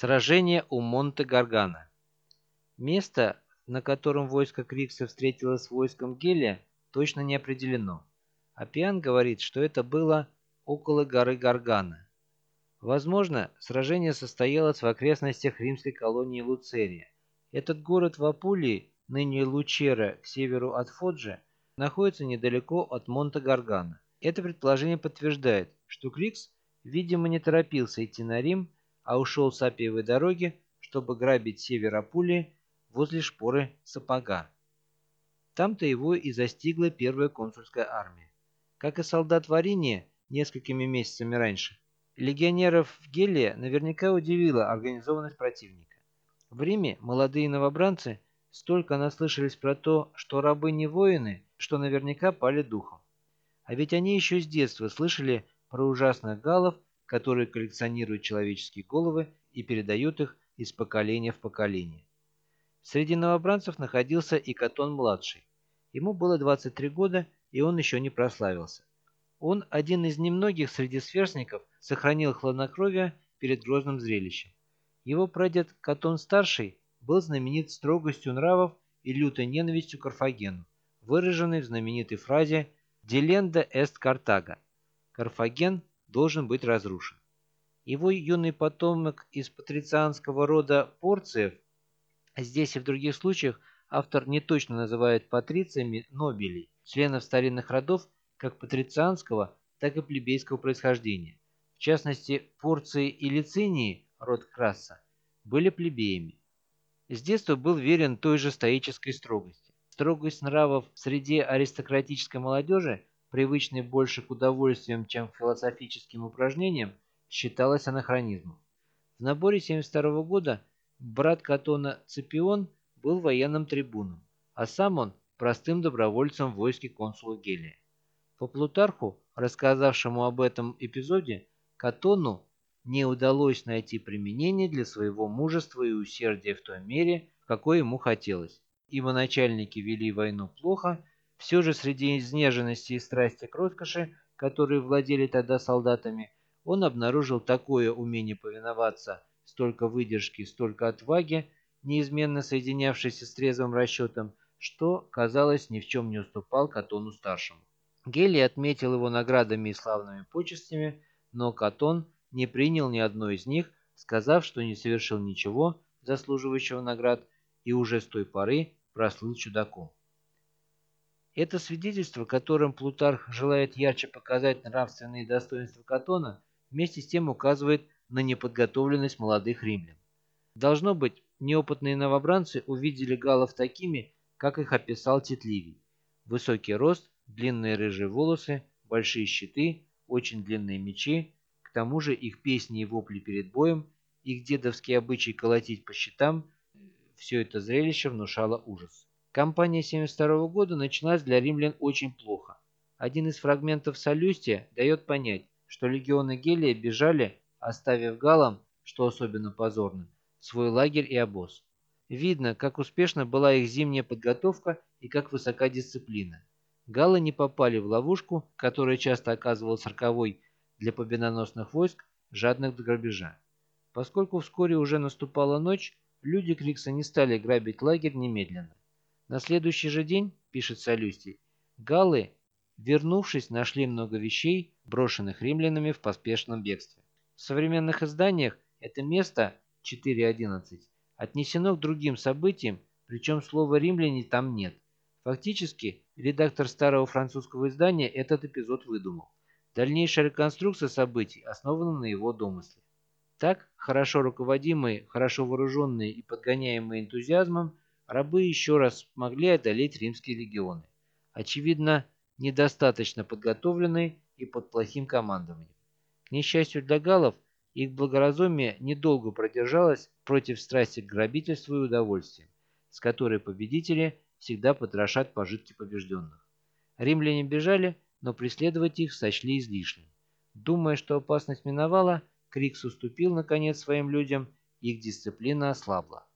Сражение у Монте-Гаргана. Место, на котором войско Крикса встретилось с войском Гелия, точно не определено. Апиан говорит, что это было около горы Гаргана. Возможно, сражение состоялось в окрестностях римской колонии Луцерия. Этот город в Апулии, ныне Лучера, к северу от Фоджи, находится недалеко от Монте-Гаргана. Это предположение подтверждает, что Крикс, видимо, не торопился идти на Рим, а ушел с Апиевой дороги, чтобы грабить север Апулии возле шпоры сапога. Там-то его и застигла первая консульская армия. Как и солдат в Арине несколькими месяцами раньше, легионеров в Гелия наверняка удивила организованность противника. В Риме молодые новобранцы столько наслышались про то, что рабы не воины, что наверняка пали духом. А ведь они еще с детства слышали про ужасных галлов, которые коллекционируют человеческие головы и передают их из поколения в поколение. Среди новобранцев находился и Катон-младший. Ему было 23 года, и он еще не прославился. Он, один из немногих среди сверстников, сохранил хладнокровие перед грозным зрелищем. Его прадед Катон-старший был знаменит строгостью нравов и лютой ненавистью к Карфагену, выраженной в знаменитой фразе «Деленда эст Картага» – «Карфаген должен быть разрушен». Его юный потомок из патрицианского рода Порциев, здесь и в других случаях автор не точно называет патрициями нобелей, членов старинных родов как патрицианского, так и плебейского происхождения. В частности, Порции и Лицинии, род Краса, были плебеями. С детства был верен той же стоической строгости. Строгость нравов среди аристократической молодежи, привычной больше к удовольствиям, чем к философическим упражнениям, считалась анахронизмом. В наборе 72 года брат Катона Цепион был военным трибуном, а сам он простым добровольцем в войске консула Гелия. По Плутарху, рассказавшему об этом эпизоде, Катону не удалось найти применение для своего мужества и усердия в той мере, какой ему хотелось, ибо начальники вели войну плохо, все же среди изнеженности и страсти к роскоши, которые владели тогда солдатами, он обнаружил такое умение повиноваться, столько выдержки, столько отваги, неизменно соединявшийся с трезвым расчетом, что, казалось, ни в чем не уступал Катону-старшему. Гелий отметил его наградами и славными почестями, но Катон не принял ни одной из них, сказав, что не совершил ничего, заслуживающего наград, и уже с той поры прослыл чудаком. Это свидетельство, которым Плутарх желает ярче показать нравственные достоинства Катона, вместе с тем указывает на неподготовленность молодых римлян. Должно быть, неопытные новобранцы увидели галлов такими, как их описал Тит Высокий рост, длинные рыжие волосы, большие щиты, очень длинные мечи, к тому же их песни и вопли перед боем, их дедовский обычай колотить по щитам – все это зрелище внушало ужас. Кампания 72 года началась для римлян очень плохо. Один из фрагментов Солюстия дает понять, что легионы Гелия бежали, оставив галам, что особенно позорно, свой лагерь и обоз. Видно, как успешна была их зимняя подготовка и как высока дисциплина. Галлы не попали в ловушку, которая часто оказывалась роковой для победоносных войск, жадных до грабежа. Поскольку вскоре уже наступала ночь, люди Крикса не стали грабить лагерь немедленно. На следующий же день, пишет Солюстий, галлы, вернувшись, нашли много вещей, брошенных римлянами в поспешном бегстве. В современных изданиях это место 4.11 отнесено к другим событиям, причем слова «римляне» там нет. Фактически, редактор старого французского издания этот эпизод выдумал. Дальнейшая реконструкция событий основана на его домысле. Так, хорошо руководимые, хорошо вооруженные и подгоняемые энтузиазмом, рабы еще раз смогли одолеть римские легионы. Очевидно, недостаточно подготовленные и под плохим командованием. К несчастью для галлов, их благоразумие недолго продержалось против страсти к грабительству и удовольствию, с которой победители всегда потрошат пожитки побежденных. Римляне бежали, но преследовать их сочли излишним. Думая, что опасность миновала, Крикс уступил, наконец, своим людям, их дисциплина ослабла.